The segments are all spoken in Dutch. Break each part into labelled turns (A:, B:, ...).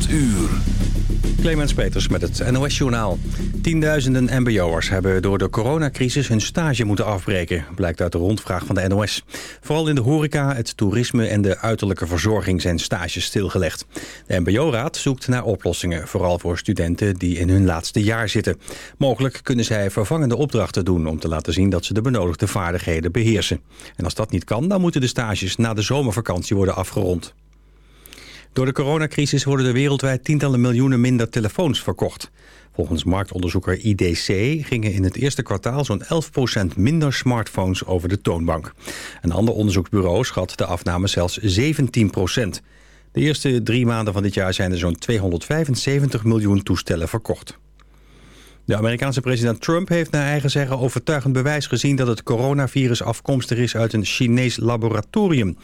A: 8 uur.
B: Clemens Peters met het NOS-journaal. Tienduizenden mbo'ers hebben door de coronacrisis hun stage moeten afbreken... blijkt uit de rondvraag van de NOS. Vooral in de horeca, het toerisme en de uiterlijke verzorging zijn stages stilgelegd. De mbo-raad zoekt naar oplossingen, vooral voor studenten die in hun laatste jaar zitten. Mogelijk kunnen zij vervangende opdrachten doen... om te laten zien dat ze de benodigde vaardigheden beheersen. En als dat niet kan, dan moeten de stages na de zomervakantie worden afgerond. Door de coronacrisis worden er wereldwijd tientallen miljoenen minder telefoons verkocht. Volgens marktonderzoeker IDC gingen in het eerste kwartaal zo'n 11% minder smartphones over de toonbank. Een ander onderzoeksbureau schat de afname zelfs 17%. De eerste drie maanden van dit jaar zijn er zo'n 275 miljoen toestellen verkocht. De Amerikaanse president Trump heeft naar eigen zeggen overtuigend bewijs gezien dat het coronavirus afkomstig is uit een Chinees laboratorium.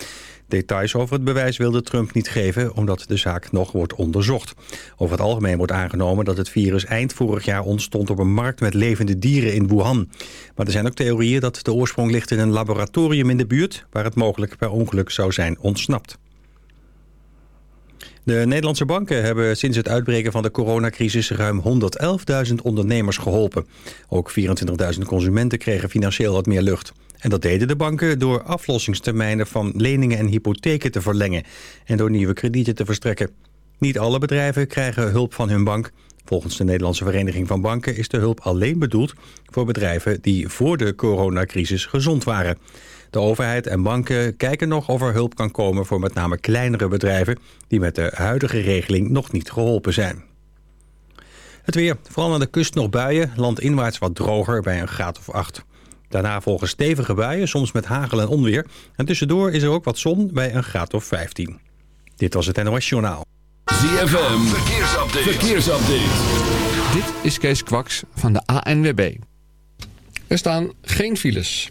B: Details over het bewijs wilde Trump niet geven... omdat de zaak nog wordt onderzocht. Over het algemeen wordt aangenomen dat het virus eind vorig jaar ontstond... op een markt met levende dieren in Wuhan. Maar er zijn ook theorieën dat de oorsprong ligt in een laboratorium in de buurt... waar het mogelijk per ongeluk zou zijn ontsnapt. De Nederlandse banken hebben sinds het uitbreken van de coronacrisis ruim 111.000 ondernemers geholpen. Ook 24.000 consumenten kregen financieel wat meer lucht. En dat deden de banken door aflossingstermijnen van leningen en hypotheken te verlengen en door nieuwe kredieten te verstrekken. Niet alle bedrijven krijgen hulp van hun bank. Volgens de Nederlandse Vereniging van Banken is de hulp alleen bedoeld voor bedrijven die voor de coronacrisis gezond waren. De overheid en banken kijken nog of er hulp kan komen voor met name kleinere bedrijven die met de huidige regeling nog niet geholpen zijn. Het weer, vooral aan de kust nog buien, landinwaarts wat droger bij een graad of 8. Daarna volgen stevige buien, soms met hagel en onweer. En tussendoor is er ook wat zon bij een graad of 15. Dit was het NOS Journaal.
A: ZFM, verkeersupdate. verkeersupdate.
C: Dit is Kees Kwaks van de ANWB. Er staan geen files.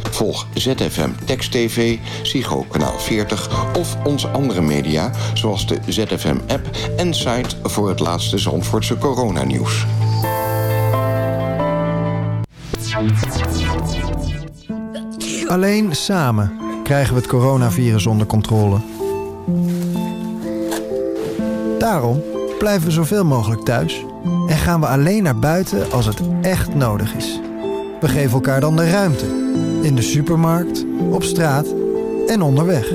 D: Volg ZFM Text TV, Psycho Kanaal 40 of onze andere media... zoals de ZFM-app en site voor het laatste Zandvoortse coronanieuws.
E: Alleen samen krijgen we het coronavirus onder controle. Daarom blijven we zoveel mogelijk thuis... en gaan we alleen naar buiten als het echt nodig is. We geven elkaar dan de ruimte. In de supermarkt, op straat en onderweg.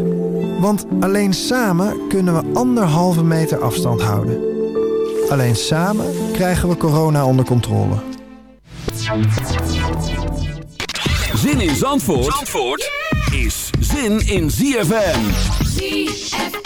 E: Want alleen samen kunnen we anderhalve meter afstand houden. Alleen samen krijgen we corona onder controle.
A: Zin in Zandvoort, Zandvoort is zin in ZFM.
F: ZFM.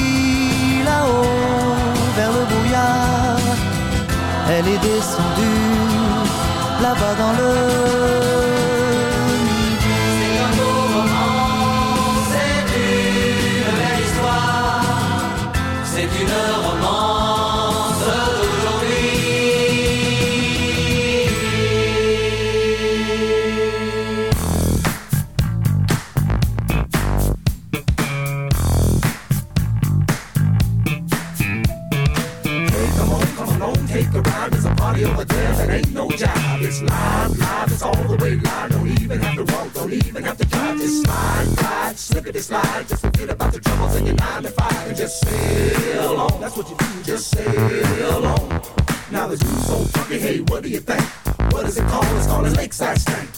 G: vers le brouillard. Elle est descendue là-bas dans le
H: in your nine to five and just sail on. That's what you do, just sail on. Now the dude's so funky, hey, what do you think? What is it called? It's called a lakeside stank.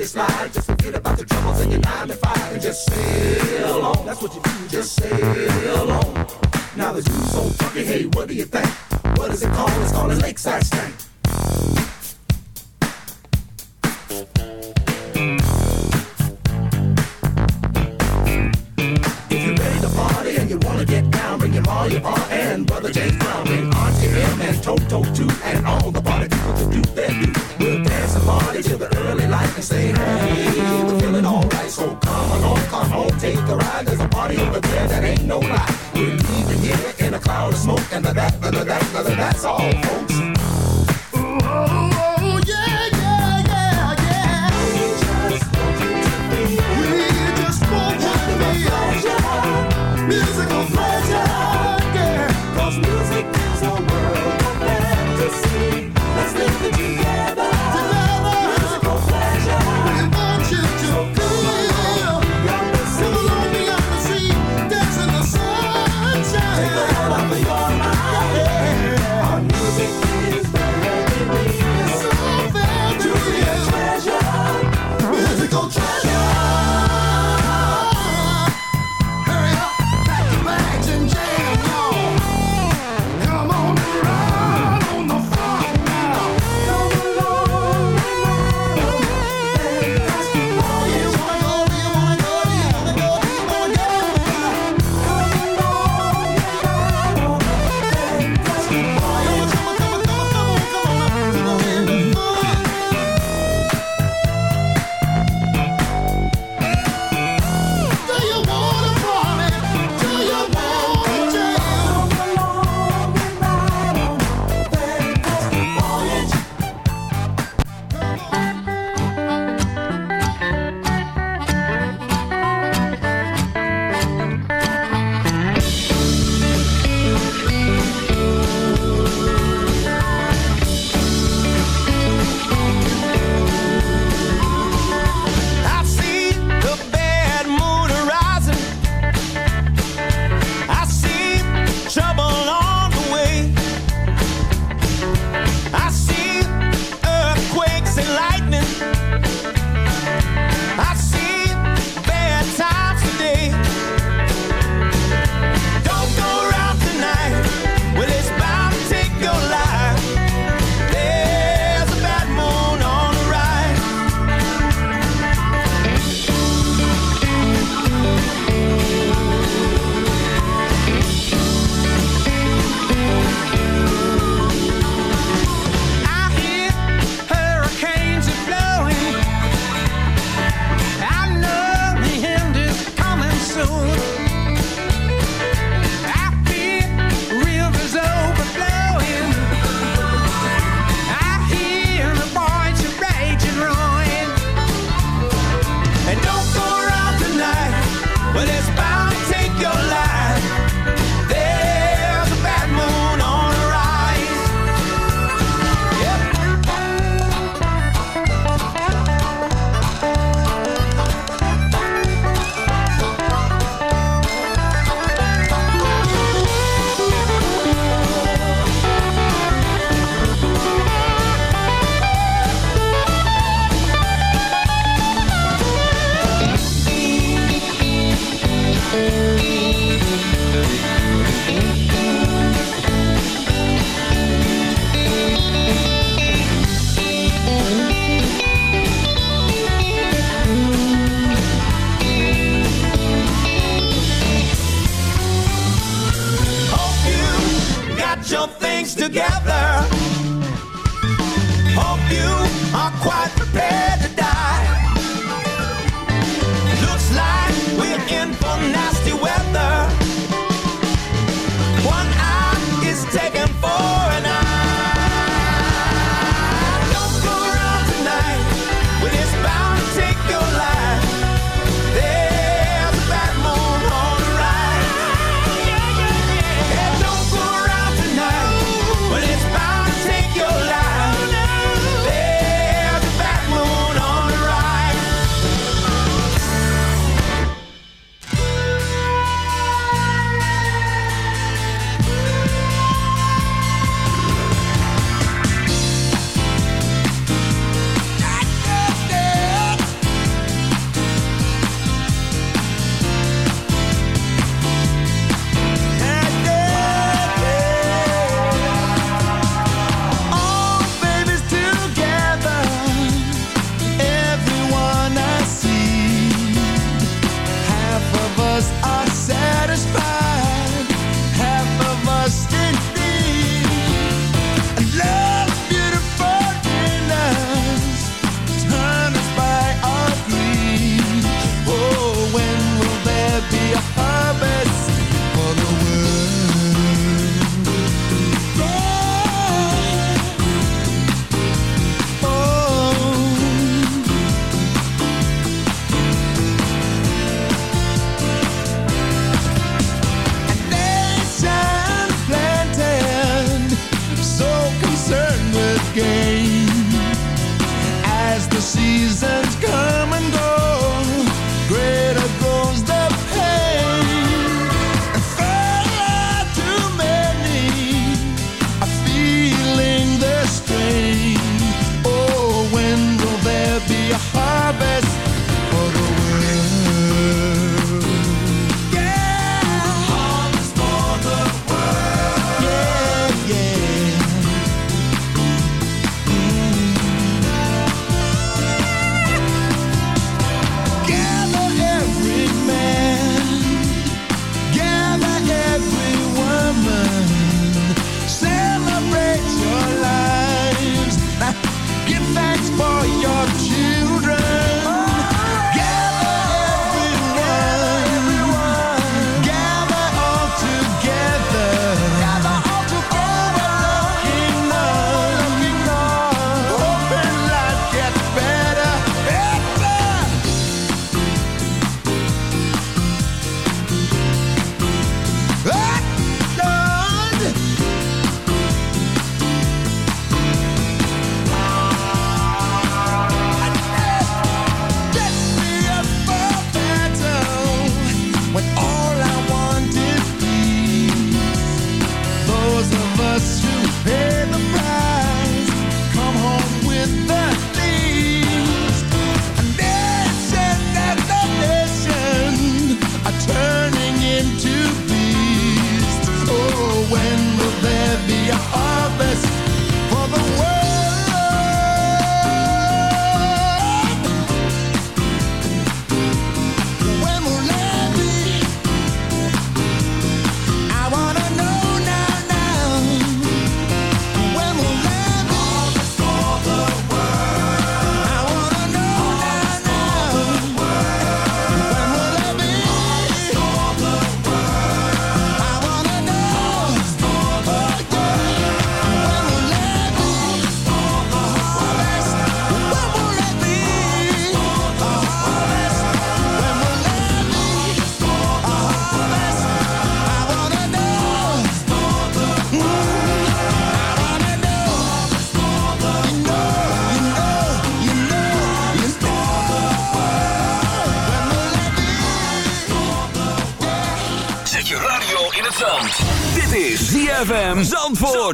H: it
I: slide. Just forget about the troubles and your nine to five and just sail on. That's what you do, just sail on. Now the dude's so funky, hey, what do you think? What is it called? It's called a lakeside stank. If you're ready to party and you wanna get down, bring your all, your R and brother James Brown, bring Auntie M and Toto too, and all say hey, we're feeling alright, so come along, come home, take a ride. There's a party over there that ain't no lie. We're leaving here in a cloud of smoke, and the that, the that, the that, that's all, folks.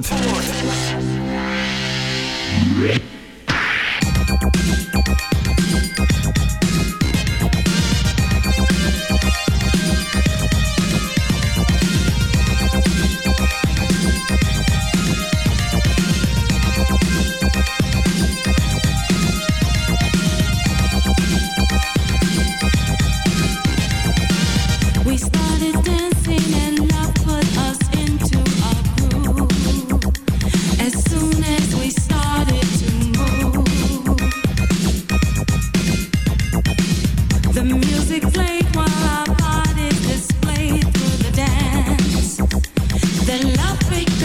A: Zandvoort.
J: Love picked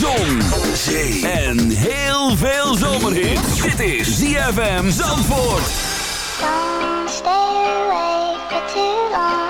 A: Zon, zee en heel veel zomerhit. Dit is ZFM Zandvoort.
K: Don't stay away for too long.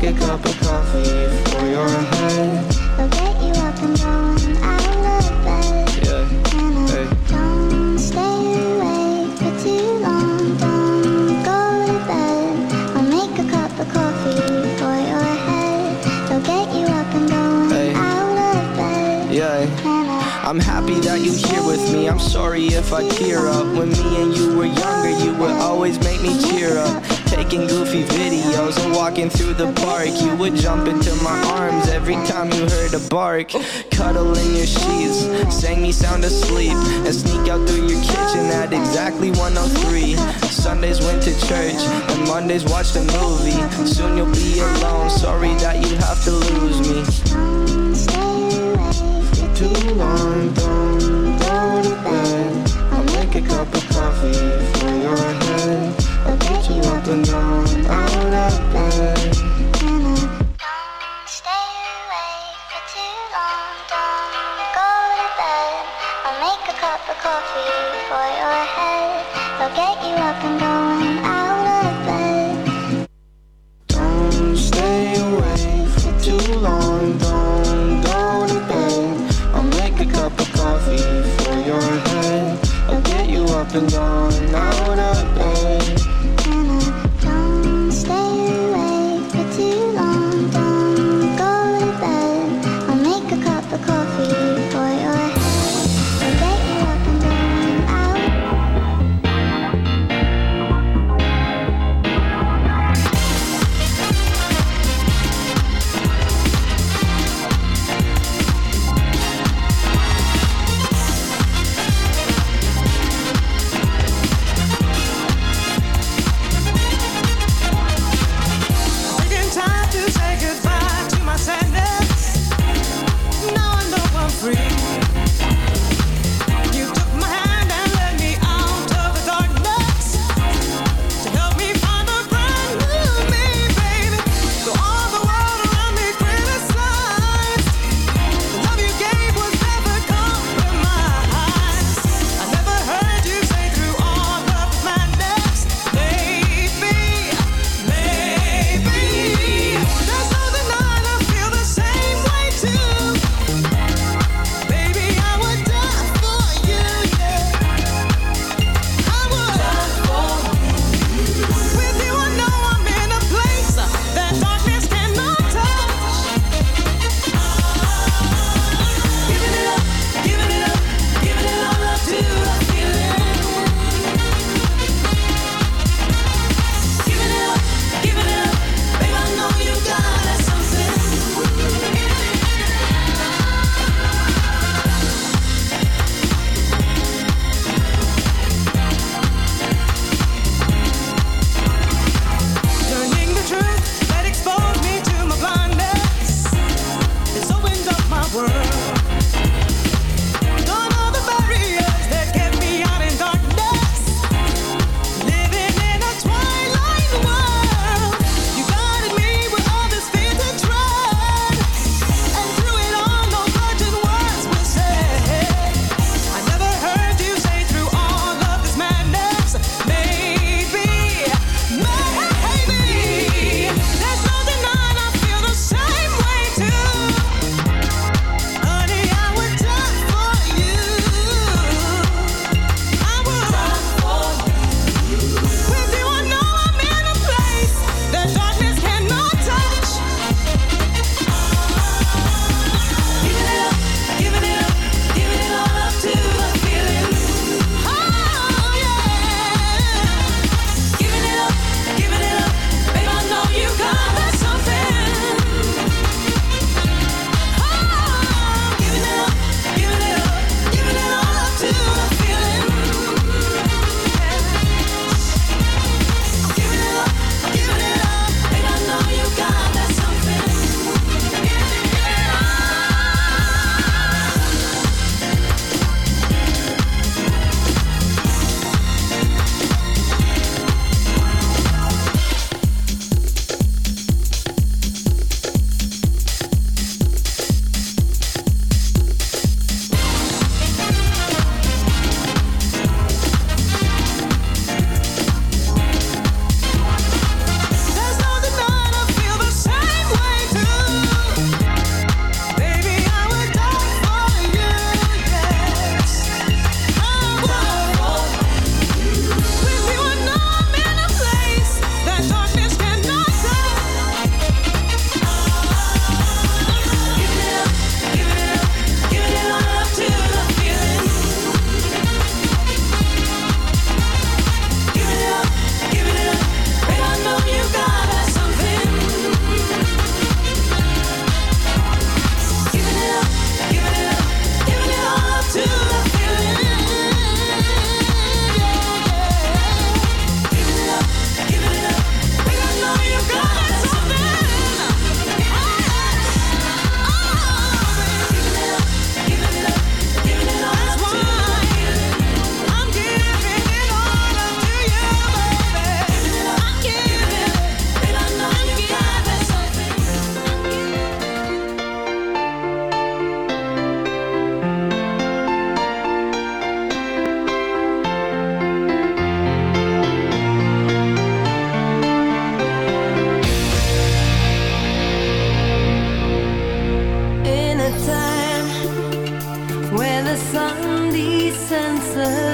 L: make a cup of coffee for your head.
K: They'll get you up and going out of bed.
L: Yeah, hey.
K: Don't stay awake for too long. Don't go to bed. I'll make a cup of coffee for your head. They'll get you up and going
L: Hey.
K: out of bed.
L: Yeah. I'm happy that you're here with me. I'm sorry if I tear up. When me and you were younger, you would always make me cheer up. Taking goofy videos and walking through the park. You would jump into my arms every time you heard a bark. Cuddle in your sheets, sang me sound asleep, and sneak out through your kitchen at exactly 103. Sundays went to church, and Mondays watched a movie. Soon you'll be alone. Sorry that you have to lose me. For too long, don't go to bed. I'll make a cup of coffee for your you up and down
K: for too long. Don't go to bed. I'll make a cup of coffee for your head. They'll get you up and going out of bed.
L: Don't stay awake for too long. Don't go to bed. I'll make a cup of coffee for your head. I'll get you up and down out of
K: 自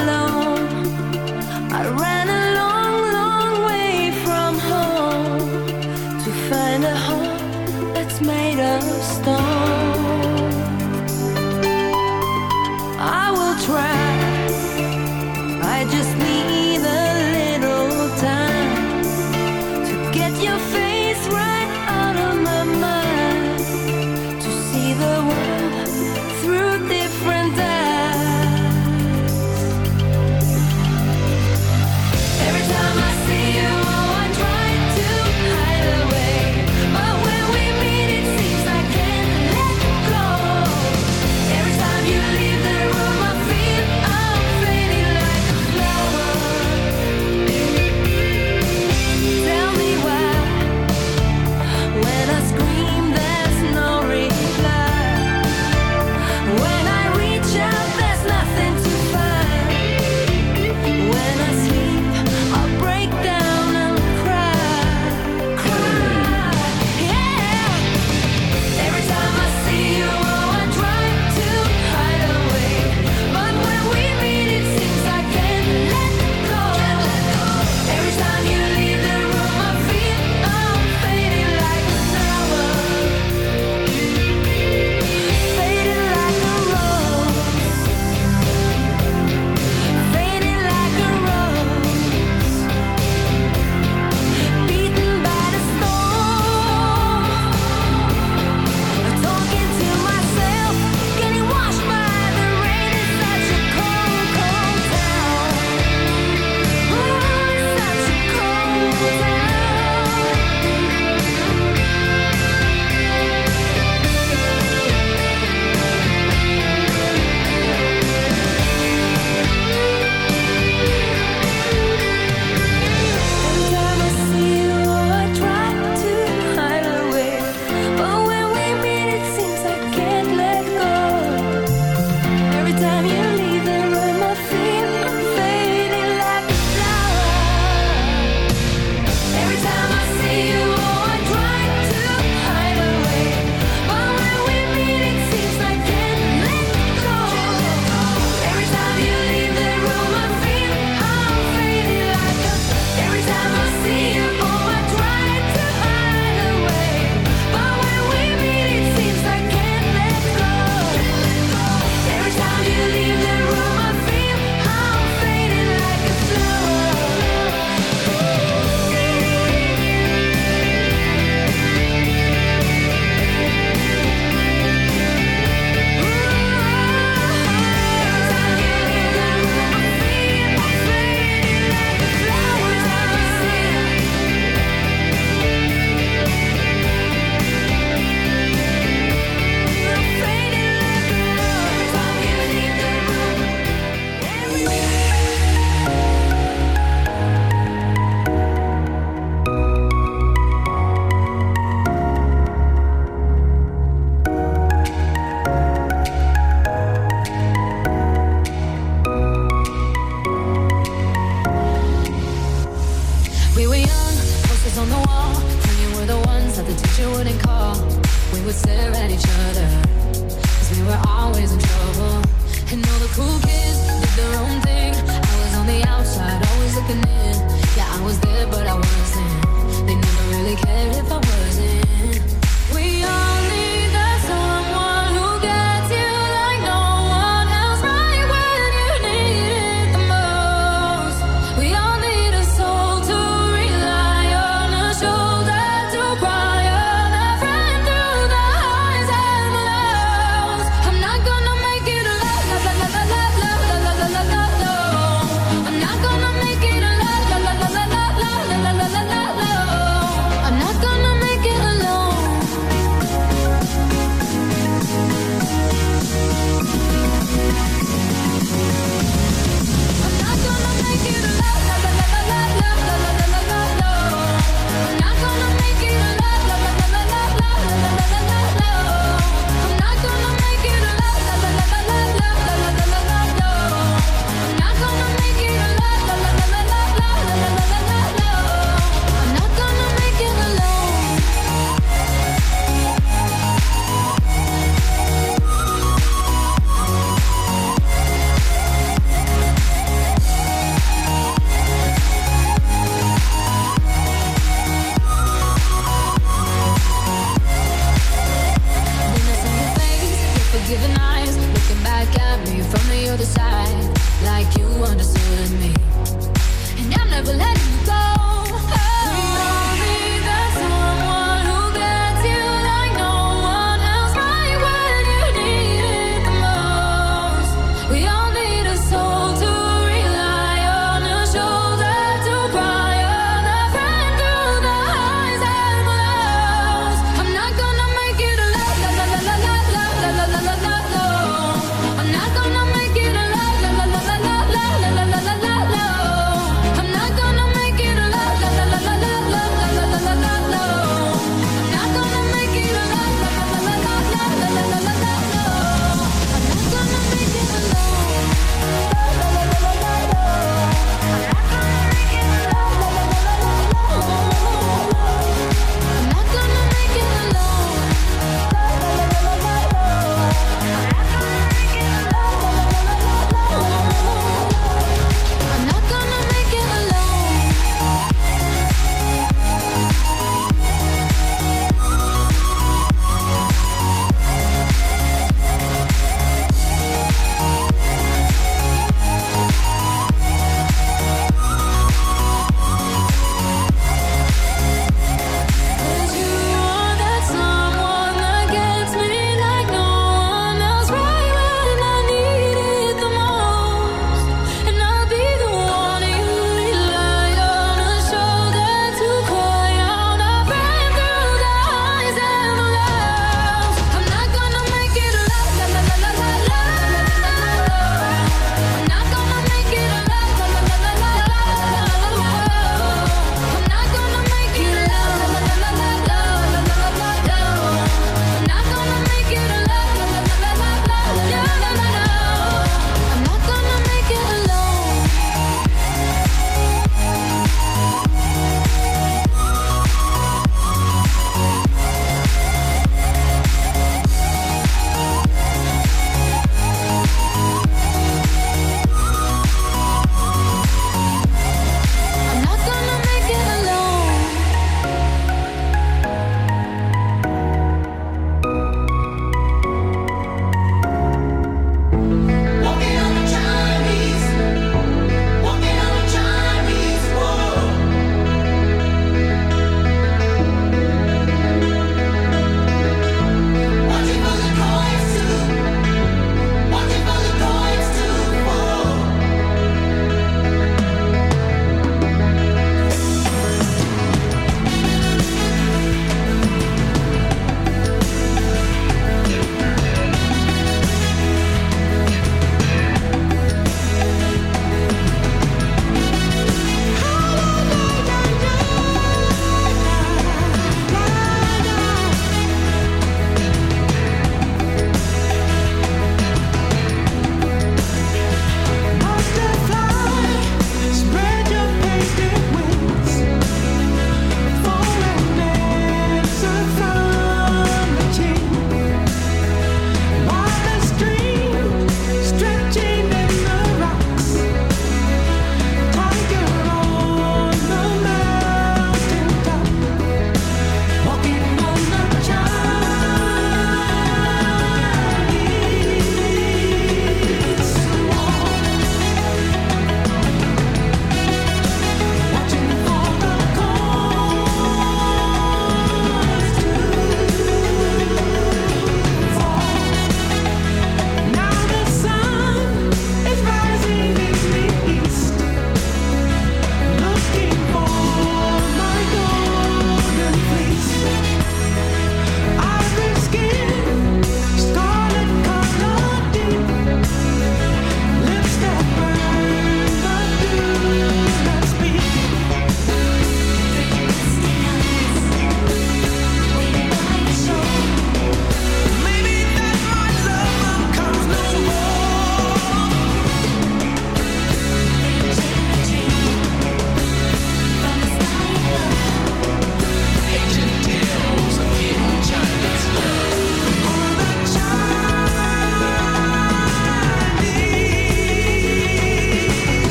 F: The.